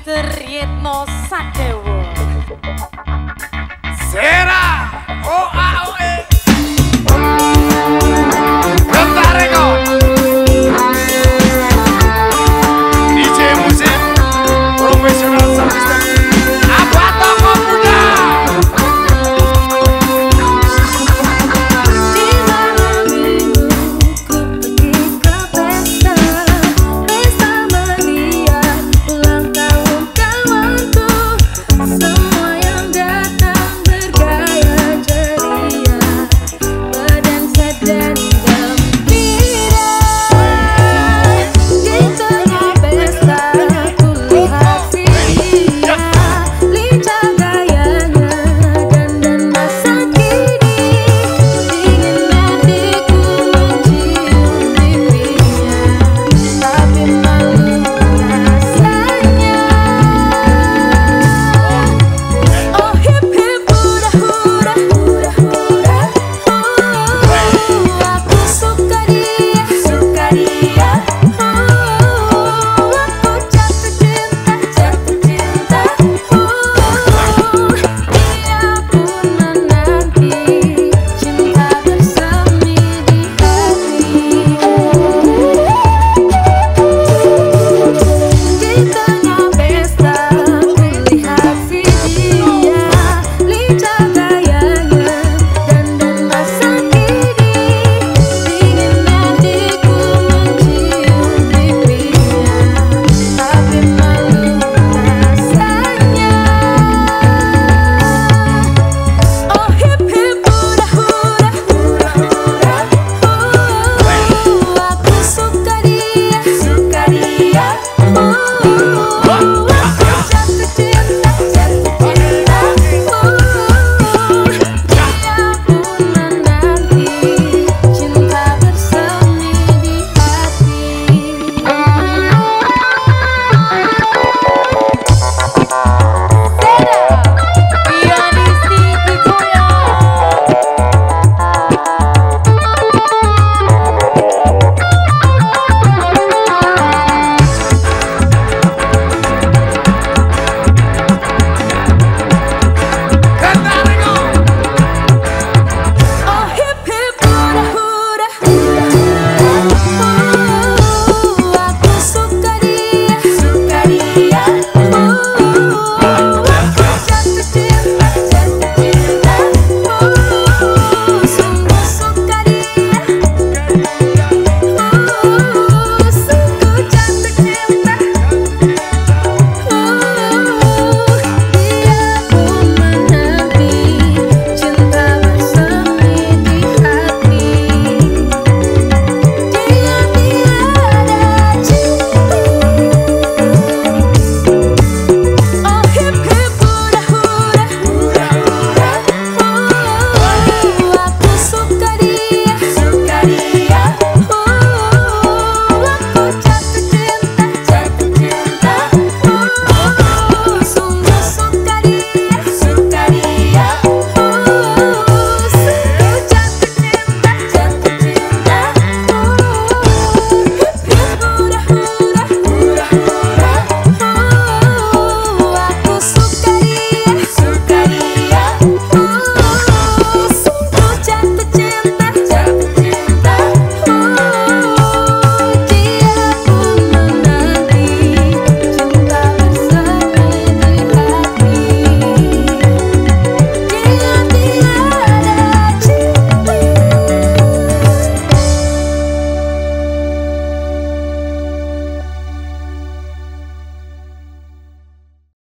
este ritmo saqueo. Será. Oh, ah, oh.